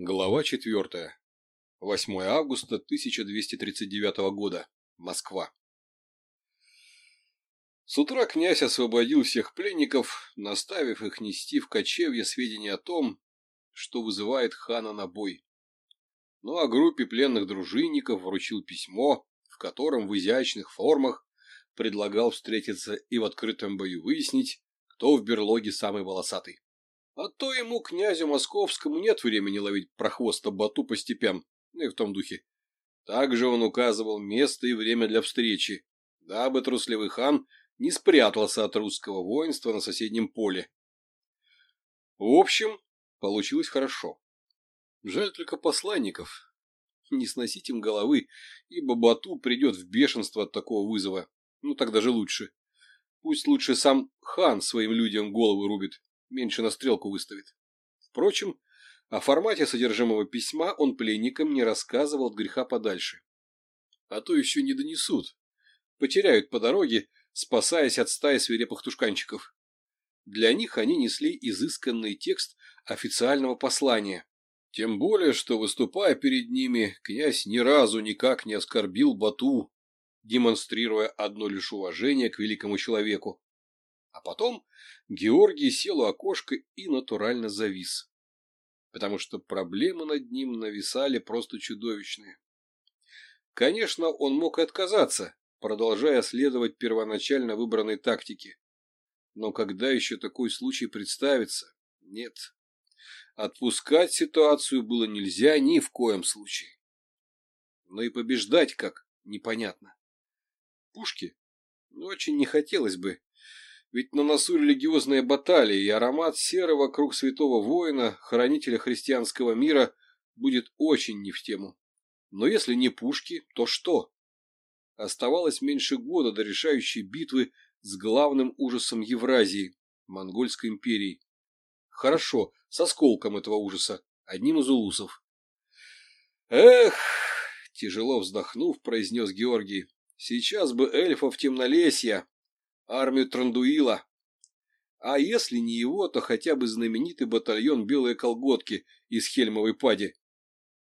Глава 4. 8 августа 1239 года. Москва. С утра князь освободил всех пленников, наставив их нести в кочевье сведения о том, что вызывает хана на бой. Ну а группе пленных дружинников вручил письмо, в котором в изящных формах предлагал встретиться и в открытом бою выяснить, кто в берлоге самый волосатый. А то ему, князю московскому, нет времени ловить прохвоста Бату по степям, ну и в том духе. Также он указывал место и время для встречи, дабы трусливый хан не спрятался от русского воинства на соседнем поле. В общем, получилось хорошо. Жаль только посланников. Не сносить им головы, ибо Бату придет в бешенство от такого вызова. Ну, так даже лучше. Пусть лучше сам хан своим людям головы рубит, меньше на стрелку выставит. Впрочем, о формате содержимого письма он пленникам не рассказывал от греха подальше. А то еще не донесут. Потеряют по дороге, спасаясь от стаи свирепых тушканчиков. Для них они несли изысканный текст официального послания. Тем более, что, выступая перед ними, князь ни разу никак не оскорбил Бату, демонстрируя одно лишь уважение к великому человеку. А потом Георгий сел у окошка и натурально завис, потому что проблемы над ним нависали просто чудовищные. Конечно, он мог и отказаться, продолжая следовать первоначально выбранной тактике. Но когда еще такой случай представится? Нет. Отпускать ситуацию было нельзя ни в коем случае. Но и побеждать как, непонятно. Пушки? Ну, очень не хотелось бы, ведь на носу религиозные баталии, и аромат серы вокруг святого воина, хранителя христианского мира, будет очень не в тему. Но если не пушки, то что? Оставалось меньше года до решающей битвы с главным ужасом Евразии – Монгольской империей. Хорошо, с осколком этого ужаса, одним из улусов. «Эх!» – тяжело вздохнув, произнес Георгий. «Сейчас бы эльфа эльфов темнолесья, армию Трандуила. А если не его, то хотя бы знаменитый батальон «Белые колготки» из Хельмовой пади.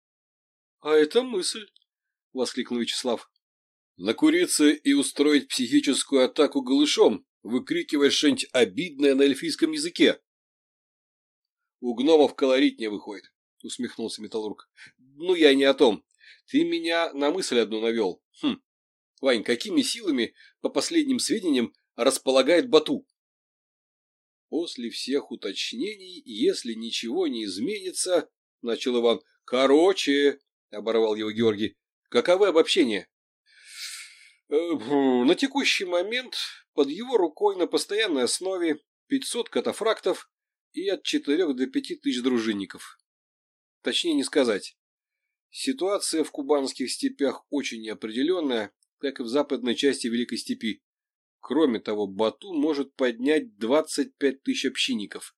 — А это мысль! — воскликнул Вячеслав. — Накуриться и устроить психическую атаку голышом, выкрикивая что-нибудь обидное на эльфийском языке. — У гномов колорит не выходит, — усмехнулся Металлург. — Ну, я не о том. Ты меня на мысль одну навел. Хм. Вань, какими силами, по последним сведениям, располагает Бату. После всех уточнений, если ничего не изменится, — начал Иван. — Короче, — оборвал его Георгий, — каковы обобщения? Э, — На текущий момент под его рукой на постоянной основе 500 катафрактов и от 4 до 5 тысяч дружинников. Точнее не сказать. Ситуация в кубанских степях очень неопределенная, как и в западной части Великой степи. Кроме того, Бату может поднять 25 тысяч общинников.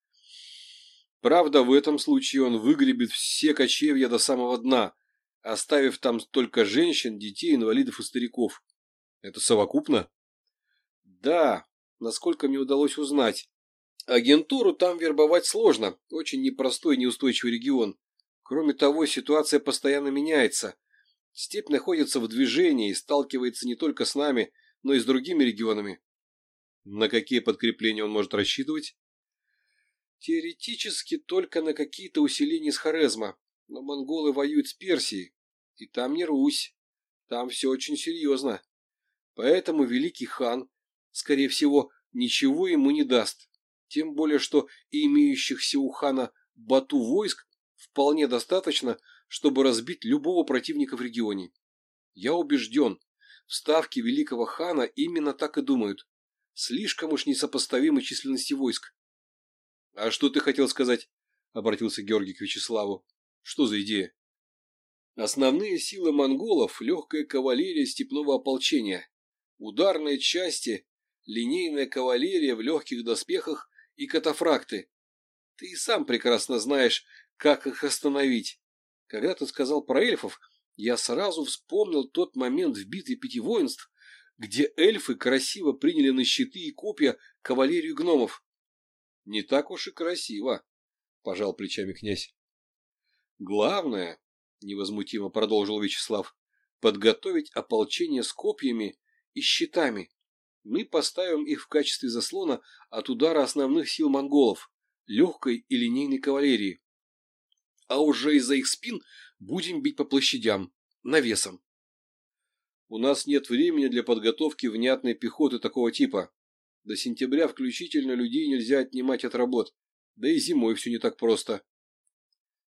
Правда, в этом случае он выгребет все кочевья до самого дна, оставив там только женщин, детей, инвалидов и стариков. Это совокупно? Да, насколько мне удалось узнать. Агентуру там вербовать сложно, очень непростой и неустойчивый регион. Кроме того, ситуация постоянно меняется. Степь находится в движении и сталкивается не только с нами – но и с другими регионами. На какие подкрепления он может рассчитывать? Теоретически только на какие-то усиления с Хорезма, но монголы воюют с Персией, и там не Русь, там все очень серьезно. Поэтому великий хан, скорее всего, ничего ему не даст, тем более что имеющихся у хана Бату войск вполне достаточно, чтобы разбить любого противника в регионе. Я убежден, Ставки великого хана именно так и думают. Слишком уж несопоставимы численности войск. — А что ты хотел сказать? — обратился Георгий к Вячеславу. — Что за идея? — Основные силы монголов — легкая кавалерия степного ополчения, ударные части, линейная кавалерия в легких доспехах и катафракты. Ты и сам прекрасно знаешь, как их остановить. Когда ты сказал про эльфов, я сразу вспомнил тот момент в битве пяти воинств, где эльфы красиво приняли на щиты и копья кавалерию гномов. — Не так уж и красиво, — пожал плечами князь. — Главное, — невозмутимо продолжил Вячеслав, — подготовить ополчение с копьями и щитами. Мы поставим их в качестве заслона от удара основных сил монголов, легкой и линейной кавалерии. А уже из-за их спин Будем бить по площадям, навесом. У нас нет времени для подготовки внятной пехоты такого типа. До сентября включительно людей нельзя отнимать от работ. Да и зимой все не так просто.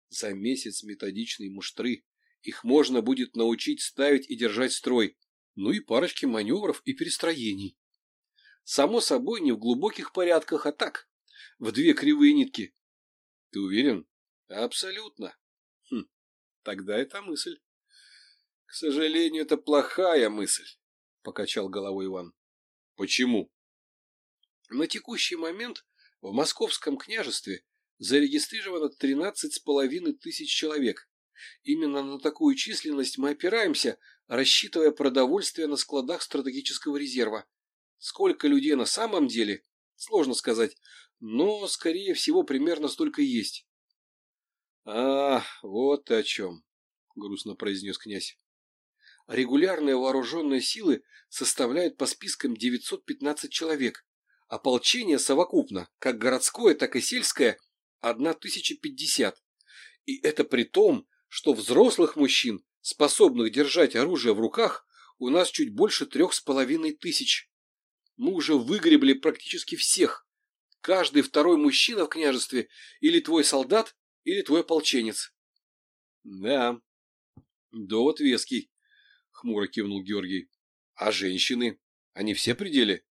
За месяц методичные муштры их можно будет научить ставить и держать строй, ну и парочки маневров и перестроений. Само собой, не в глубоких порядках, а так, в две кривые нитки. Ты уверен? Абсолютно. Тогда это мысль. — К сожалению, это плохая мысль, — покачал головой Иван. — Почему? — На текущий момент в Московском княжестве зарегистрировано 13,5 тысяч человек. Именно на такую численность мы опираемся, рассчитывая продовольствие на складах стратегического резерва. Сколько людей на самом деле, сложно сказать, но, скорее всего, примерно столько есть. «А, вот о чем», — грустно произнес князь. «Регулярные вооруженные силы составляют по спискам 915 человек. А ополчение совокупно, как городское, так и сельское, 1050. И это при том, что взрослых мужчин, способных держать оружие в руках, у нас чуть больше трех с половиной тысяч. Мы уже выгребли практически всех. Каждый второй мужчина в княжестве или твой солдат или твой ополченец. — Да. — Довод веский, — хмуро кивнул Георгий. — А женщины? Они все при деле?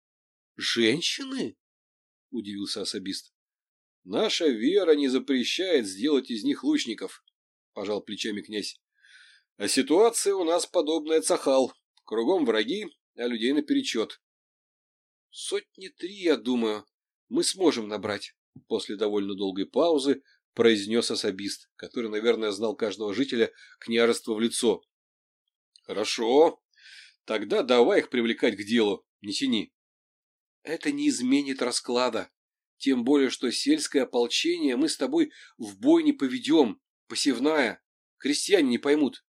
— Женщины? — удивился особист. — Наша вера не запрещает сделать из них лучников, — пожал плечами князь. — А ситуация у нас подобная цахал. Кругом враги, а людей наперечет. — Сотни три, я думаю, мы сможем набрать. После довольно долгой паузы произнес особист, который, наверное, знал каждого жителя княжества в лицо. «Хорошо. Тогда давай их привлекать к делу. Не тяни». «Это не изменит расклада. Тем более, что сельское ополчение мы с тобой в бой не поведем. Посевная. Крестьяне не поймут».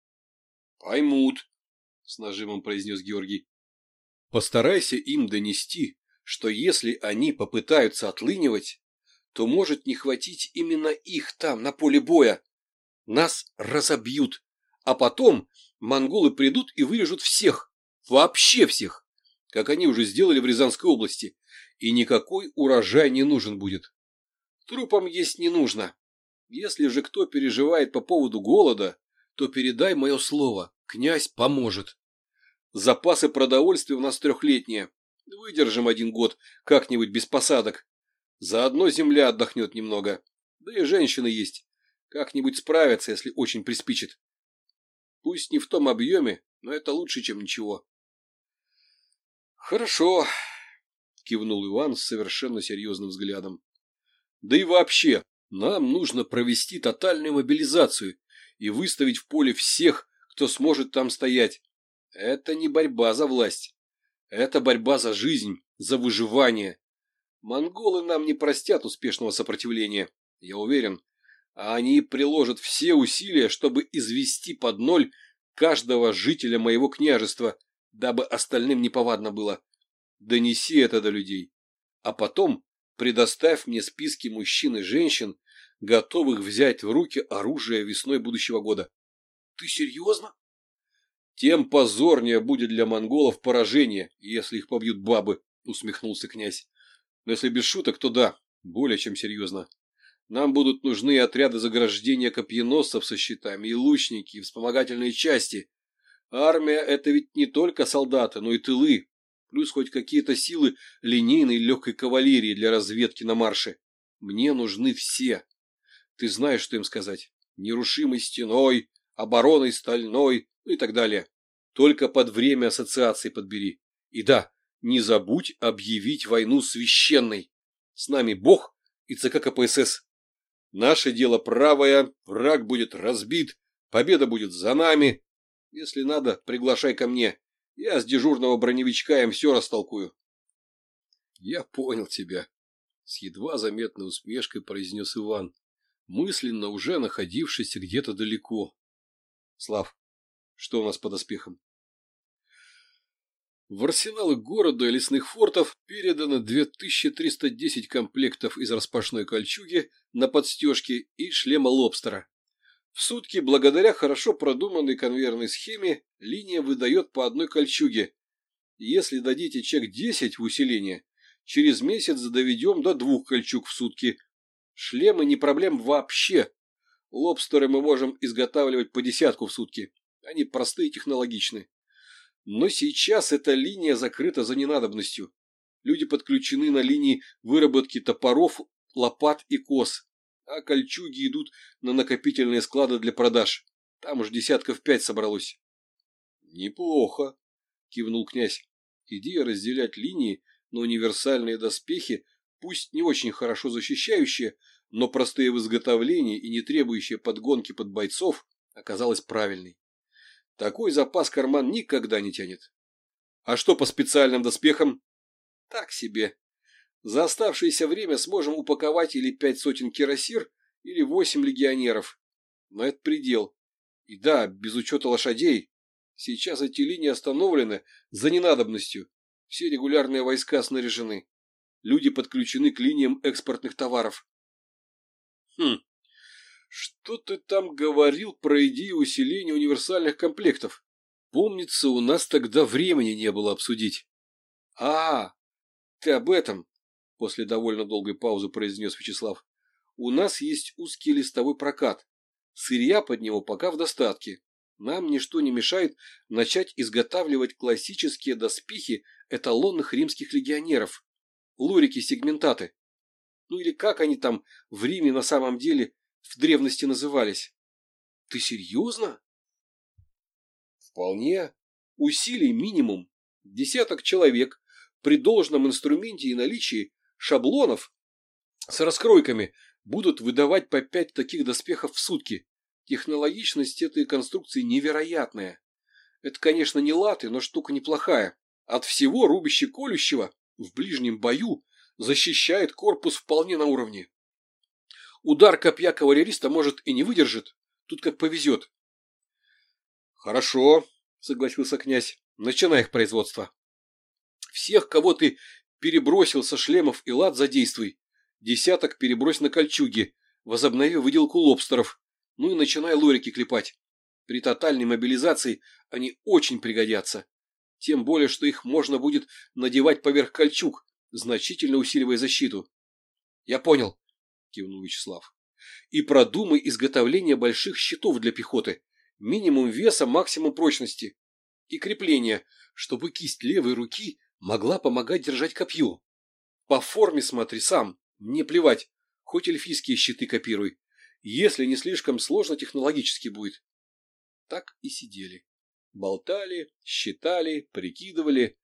«Поймут», — с нажимом произнес Георгий. «Постарайся им донести, что если они попытаются отлынивать, то может не хватить именно их там, на поле боя. Нас разобьют. А потом монголы придут и вырежут всех. Вообще всех. Как они уже сделали в Рязанской области. И никакой урожай не нужен будет. Трупам есть не нужно. Если же кто переживает по поводу голода, то передай мое слово. Князь поможет. Запасы продовольствия у нас трехлетние. Выдержим один год, как-нибудь без посадок. Заодно земля отдохнет немного. Да и женщины есть. Как-нибудь справятся, если очень приспичит. Пусть не в том объеме, но это лучше, чем ничего. Хорошо, кивнул Иван с совершенно серьезным взглядом. Да и вообще, нам нужно провести тотальную мобилизацию и выставить в поле всех, кто сможет там стоять. Это не борьба за власть. Это борьба за жизнь, за выживание. Монголы нам не простят успешного сопротивления, я уверен, а они приложат все усилия, чтобы извести под ноль каждого жителя моего княжества, дабы остальным неповадно было. Донеси это до людей. А потом предоставь мне списки мужчин и женщин, готовых взять в руки оружие весной будущего года. Ты серьезно? Тем позорнее будет для монголов поражение, если их побьют бабы, усмехнулся князь. Но если без шуток, то да, более чем серьезно. Нам будут нужны отряды заграждения копьеносцев со щитами, и лучники, и вспомогательные части. Армия — это ведь не только солдаты, но и тылы, плюс хоть какие-то силы линейной легкой кавалерии для разведки на марше. Мне нужны все. Ты знаешь, что им сказать. Нерушимой стеной, обороной стальной, ну и так далее. Только под время ассоциации подбери. И да, не забудь объявить войну священной. С нами Бог и ЦК КПСС. Наше дело правое, враг будет разбит, победа будет за нами. Если надо, приглашай ко мне. Я с дежурного броневичка им все растолкую. — Я понял тебя, — с едва заметной усмешкой произнес Иван, мысленно уже находившийся где-то далеко. — Слав, что у нас по доспехам? В арсеналы города и лесных фортов передано 2310 комплектов из распашной кольчуги на подстежке и шлема лобстера. В сутки, благодаря хорошо продуманной конвейерной схеме, линия выдает по одной кольчуге. Если дадите чек 10 в усиление, через месяц доведем до двух кольчуг в сутки. Шлемы не проблем вообще. Лобстеры мы можем изготавливать по десятку в сутки. Они простые технологичные. Но сейчас эта линия закрыта за ненадобностью. Люди подключены на линии выработки топоров, лопат и кос, а кольчуги идут на накопительные склады для продаж. Там уж десятков пять собралось. «Неплохо», — кивнул князь. «Идея разделять линии на универсальные доспехи, пусть не очень хорошо защищающие, но простые в изготовлении и не требующие подгонки под бойцов, оказалась правильной. Такой запас карман никогда не тянет. А что по специальным доспехам? Так себе. За оставшееся время сможем упаковать или пять сотен кирасир, или восемь легионеров. Но это предел. И да, без учета лошадей. Сейчас эти линии остановлены за ненадобностью. Все регулярные войска снаряжены. Люди подключены к линиям экспортных товаров. Хм, что ты там говорил про идею усиления универсальных комплектов? Помнится, у нас тогда времени не было обсудить. А, ты об этом, после довольно долгой паузы произнес Вячеслав. У нас есть узкий листовой прокат. Сырья под него пока в достатке. Нам ничто не мешает начать изготавливать классические доспехи эталонных римских легионеров. Лурики-сегментаты. Ну или как они там в Риме на самом деле в древности назывались. Ты серьезно? Вполне. Усилий минимум. Десяток человек при должном инструменте и наличии шаблонов с раскройками будут выдавать по пять таких доспехов в сутки. Технологичность этой конструкции невероятная. Это, конечно, не латы, но штука неплохая. От всего рубище-колющего в ближнем бою защищает корпус вполне на уровне. Удар копья кавалериста, может, и не выдержит. Тут как повезет. Хорошо, согласился князь. Начинай их производство. Всех, кого ты перебросил со шлемов и лад, задействуй. Десяток перебрось на кольчуги. Возобнови выделку лобстеров. Ну и начинай лорики клепать. При тотальной мобилизации они очень пригодятся. Тем более, что их можно будет надевать поверх кольчуг, значительно усиливая защиту. Я понял кивнул Вячеслав. «И продумай изготовление больших щитов для пехоты. Минимум веса, максимум прочности. И крепление, чтобы кисть левой руки могла помогать держать копье. По форме смотри сам, мне плевать. Хоть эльфийские щиты копируй. Если не слишком сложно технологически будет». Так и сидели. Болтали, считали, прикидывали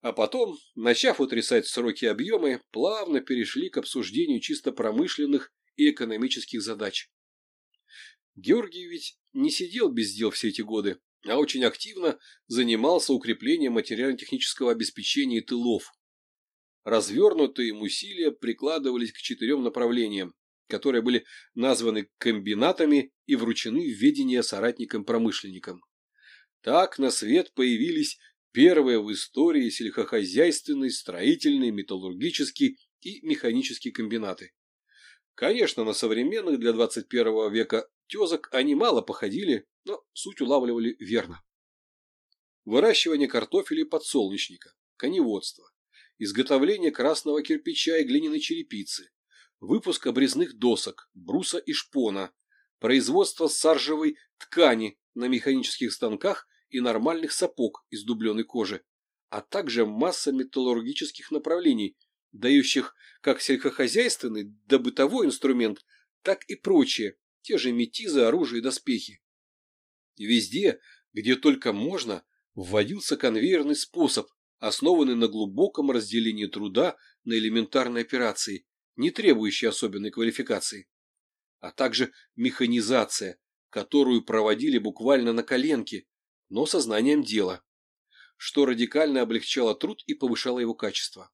а потом, начав утрясать сроки и объемы, плавно перешли к обсуждению чисто промышленных и экономических задач. Георгий ведь не сидел без дел все эти годы, а очень активно занимался укреплением материально-технического обеспечения тылов. Развернутые им усилия прикладывались к четырем направлениям, которые были названы комбинатами и вручены в ведение соратникам-промышленникам. Так на свет появились Первая в истории сельхохозяйственной, строительные, металлургические и механические комбинаты. Конечно, на современных для 21 века тезок они мало походили, но суть улавливали верно. Выращивание картофеля и подсолнечника, коневодство, изготовление красного кирпича и глиняной черепицы, выпуск обрезных досок, бруса и шпона, производство саржевой ткани на механических станках и нормальных сапог из дубленой кожи, а также масса металлургических направлений, дающих как сельскохозяйственный да бытовой инструмент, так и прочие те же метизы, оружие и доспехи. Везде, где только можно, вводился конвейерный способ, основанный на глубоком разделении труда на элементарные операции, не требующие особенной квалификации, а также механизация, которую проводили буквально на коленке, но со знанием дела, что радикально облегчало труд и повышало его качество.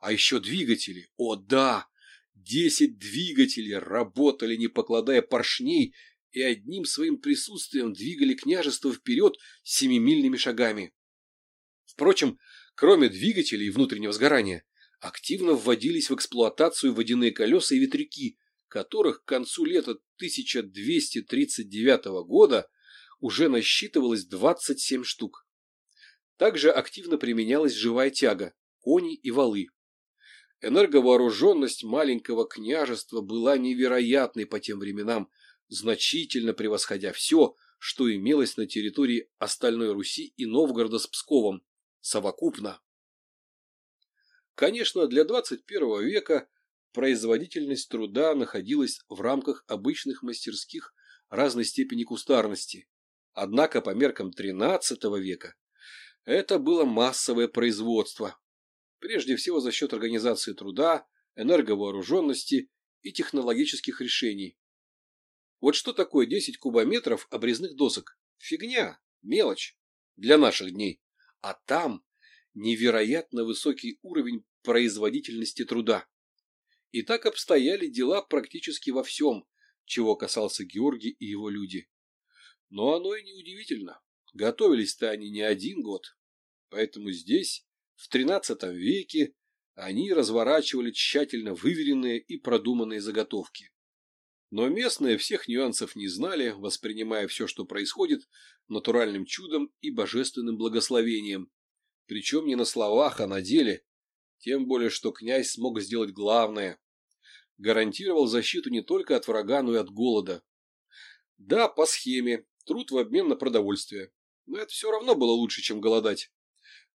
А еще двигатели. О да! Десять двигателей работали, не покладая поршней, и одним своим присутствием двигали княжество вперед семимильными шагами. Впрочем, кроме двигателей внутреннего сгорания, активно вводились в эксплуатацию водяные колеса и ветряки, которых к концу лета 1239 года уже насчитывалось 27 штук. Также активно применялась живая тяга, кони и валы. Энерговооруженность маленького княжества была невероятной по тем временам, значительно превосходя все, что имелось на территории остальной Руси и Новгорода с Псковом, совокупно. Конечно, для 21 века производительность труда находилась в рамках обычных мастерских разной степени кустарности, Однако по меркам XIII века это было массовое производство, прежде всего за счет организации труда, энерговооруженности и технологических решений. Вот что такое 10 кубометров обрезных досок? Фигня, мелочь для наших дней. А там невероятно высокий уровень производительности труда. И так обстояли дела практически во всем, чего касался Георгий и его люди. Но оно и не удивительно. Готовились-то они не один год. Поэтому здесь, в XIII веке, они разворачивали тщательно выверенные и продуманные заготовки. Но местные всех нюансов не знали, воспринимая все, что происходит, натуральным чудом и божественным благословением. Причем не на словах, а на деле. Тем более, что князь смог сделать главное. Гарантировал защиту не только от врага, но и от голода. Да, по схеме, Труд в обмен на продовольствие. Но это все равно было лучше, чем голодать.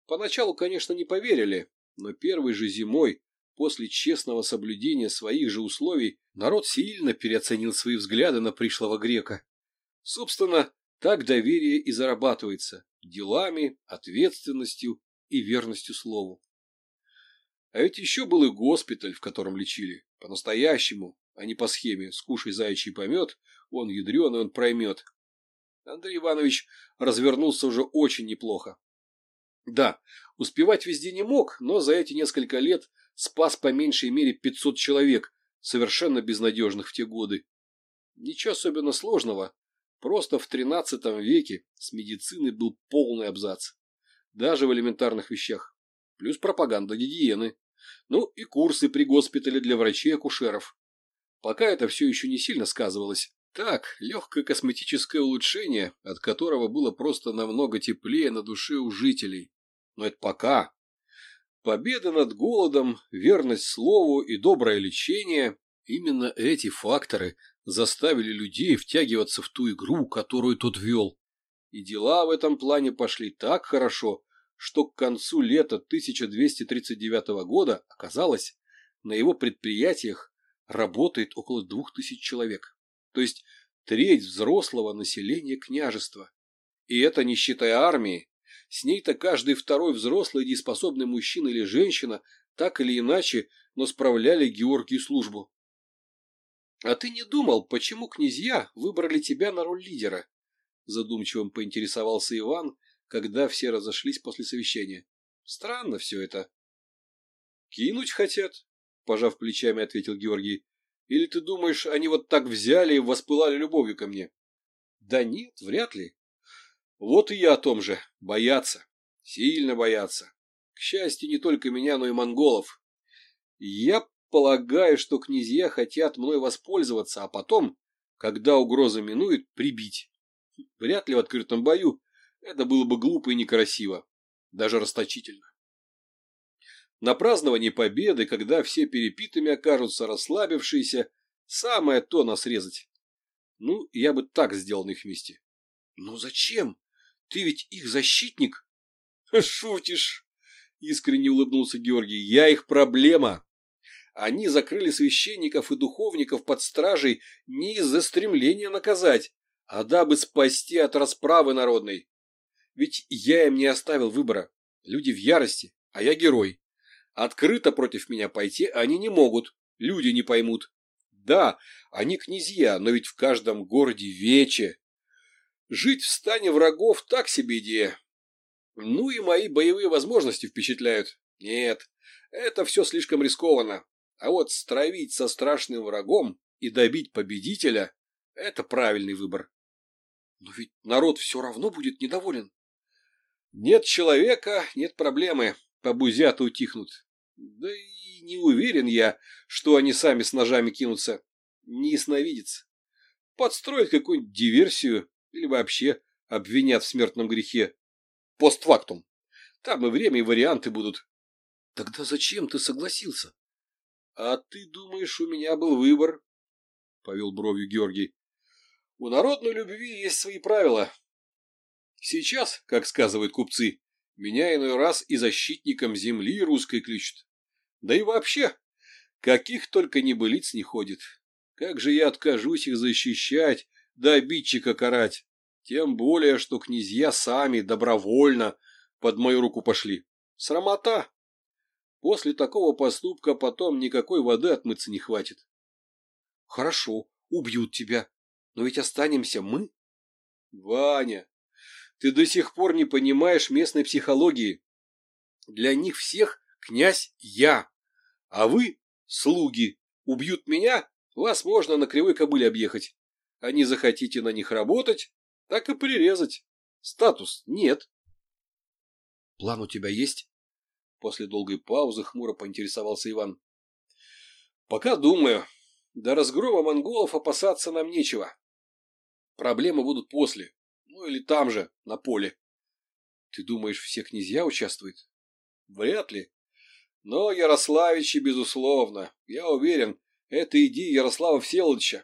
Поначалу, конечно, не поверили, но первой же зимой, после честного соблюдения своих же условий, народ сильно переоценил свои взгляды на пришлого грека. Собственно, так доверие и зарабатывается – делами, ответственностью и верностью слову. А ведь еще был и госпиталь, в котором лечили. По-настоящему, а не по схеме «скушай заячий помет», он и он проймет – Андрей Иванович развернулся уже очень неплохо. Да, успевать везде не мог, но за эти несколько лет спас по меньшей мере 500 человек, совершенно безнадежных в те годы. Ничего особенно сложного, просто в XIII веке с медицины был полный абзац. Даже в элементарных вещах. Плюс пропаганда гигиены. Ну и курсы при госпитале для врачей-акушеров. Пока это все еще не сильно сказывалось, так, легкое косметическое улучшение, от которого было просто намного теплее на душе у жителей. Но это пока. Победа над голодом, верность слову и доброе лечение – именно эти факторы заставили людей втягиваться в ту игру, которую тот вел. И дела в этом плане пошли так хорошо, что к концу лета 1239 года оказалось, на его предприятиях работает около двух тысяч человек то есть треть взрослого населения княжества. И это не считая армии. С ней-то каждый второй взрослый дееспособный мужчина или женщина так или иначе, но справляли Георгию службу. «А ты не думал, почему князья выбрали тебя на роль лидера?» Задумчивым поинтересовался Иван, когда все разошлись после совещания. «Странно все это». «Кинуть хотят», – пожав плечами, ответил Георгий. Или ты думаешь, они вот так взяли и воспылали любовью ко мне? Да нет, вряд ли. Вот и я о том же. Боятся. Сильно боятся. К счастью, не только меня, но и монголов. Я полагаю, что князья хотят мной воспользоваться, а потом, когда угроза минует, прибить. Вряд ли в открытом бою. Это было бы глупо и некрасиво. Даже расточительно. На праздновании победы, когда все перепитыми окажутся расслабившиеся, самое то нас резать. Ну, я бы так сделал на их месте. Ну зачем? Ты ведь их защитник. Шутишь? Искренне улыбнулся Георгий. Я их проблема. Они закрыли священников и духовников под стражей не из-за стремления наказать, а дабы спасти от расправы народной. Ведь я им не оставил выбора. Люди в ярости, а я герой. Открыто против меня пойти они не могут, люди не поймут. Да, они князья, но ведь в каждом городе вече. Жить в стане врагов так себе идея. Ну и мои боевые возможности впечатляют. Нет, это все слишком рискованно. А вот стравить со страшным врагом и добить победителя – это правильный выбор. Но ведь народ все равно будет недоволен. Нет человека – нет проблемы, побузят и утихнут. Да и не уверен я, что они сами с ножами кинутся. Не ясновидец. Подстроят какую-нибудь диверсию или вообще обвинят в смертном грехе. Постфактум. Там и время, и варианты будут. Тогда зачем ты согласился? А ты думаешь, у меня был выбор? Повел бровью Георгий. У народной любви есть свои правила. Сейчас, как сказывают купцы, меня иной раз и защитником земли русской кличут. Да и вообще, каких только небылиц не ходит. Как же я откажусь их защищать, да обидчика карать? Тем более, что князья сами добровольно под мою руку пошли. Срамота! После такого поступка потом никакой воды отмыться не хватит. Хорошо, убьют тебя, но ведь останемся мы. Ваня, ты до сих пор не понимаешь местной психологии. Для них всех князь я, а вы слуги. Убьют меня, вас можно на кривой кобыле объехать. А не захотите на них работать, так и прирезать. Статус нет. План у тебя есть? После долгой паузы хмуро поинтересовался Иван. Пока думаю. До разгрома монголов опасаться нам нечего. Проблемы будут после. Ну или там же, на поле. Ты думаешь, все Но Ярославичи безусловно, я уверен, это иди Ярослава Всеволодовича.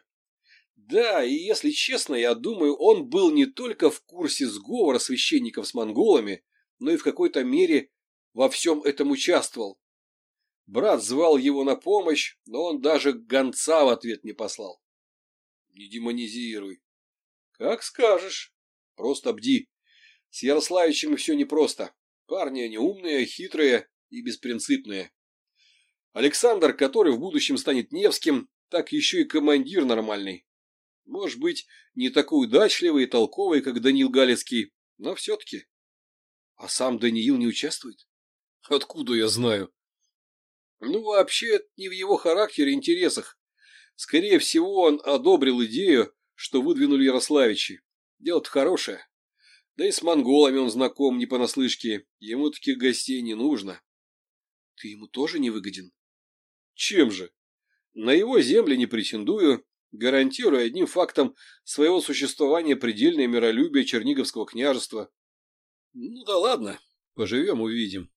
Да, и если честно, я думаю, он был не только в курсе сговора священников с монголами, но и в какой-то мере во всем этом участвовал. Брат звал его на помощь, но он даже гонца в ответ не послал. Не демонизируй. Как скажешь. Просто бди. С Ярославичем все непросто. Парни они умные, хитрые, и беспринципные. Александр, который в будущем станет Невским, так еще и командир нормальный. Может быть, не такой удачливый и толковый, как Даниил Галицкий, но все-таки. А сам Даниил не участвует? Откуда я знаю? Ну, вообще, это не в его характере интересах. Скорее всего, он одобрил идею, что выдвинули Ярославичи. Дело-то хорошее. Да и с монголами он знаком не понаслышке, ему таких гостей не нужно. Ты ему тоже не выгоден? Чем же? На его земли не претендую, гарантируя одним фактом своего существования предельное миролюбие Черниговского княжества. Ну да ладно, поживем увидим.